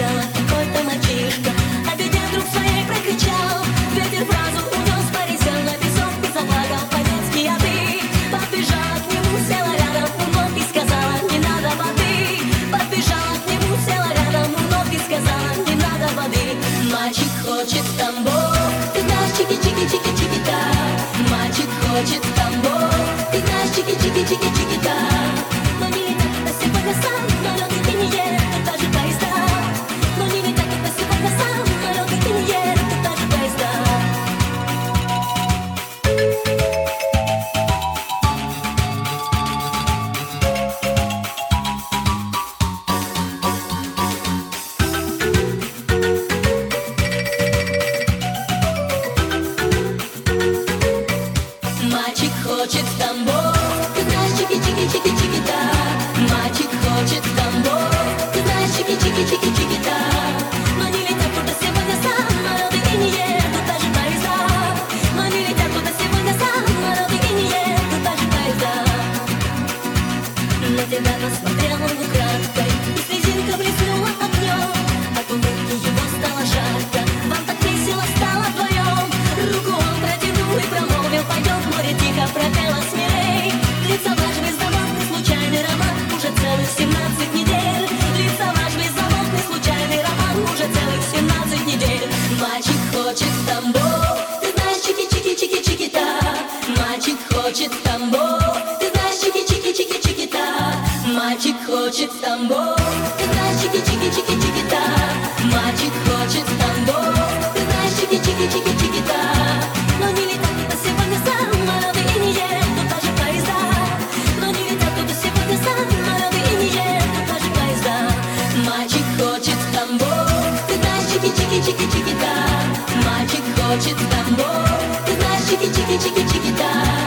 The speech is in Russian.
кричала, какой-то мальчишка О а беде вдруг своей прокричал Ветер фразу унес, полетел на песок И заплакал по-детски, а ты Подбежала к нему, села рядом у ног И сказала, не надо воды! Подбежала к нему, села рядом у ног И сказала, не надо воды! Мальчик хочет тамбов Ты знаешь, чики-чики-чики-чики-та. Мальчик хочет тамбов Ты знаешь, чики-чики-чики-чики-та. Хочет в Тамбов Ты знаешь, чики-чики-чики-чики-да Мальчик хочет в Тамбов Ты знаешь, чики-чики-чики-чики-да Но не летят туда сегодня самолеты И не едут даже поезда. Но не летят туда сегодня самолеты И не едут даже поезда. На тебя посмотрел хочет Тамбов. Ты знаешь, чики-чики-чики-чики-та. Мальчик хочет Тамбов. Ты знаешь, чики-чики-чики-чики-та. Мальчик хочет Тамбов. Ты знаешь, чики-чики-чики-чики-та. Но не летят туда сегодня самолеты И не едут даже поезда. Но не летят туда сегодня самолеты И не едут даже поезда. Мальчик хочет Тамбов. Ты знаешь, чики-чики-чики-чики-та. Мальчик хочет Тамбов. Ты знаешь, чики-чики-чики-чики-та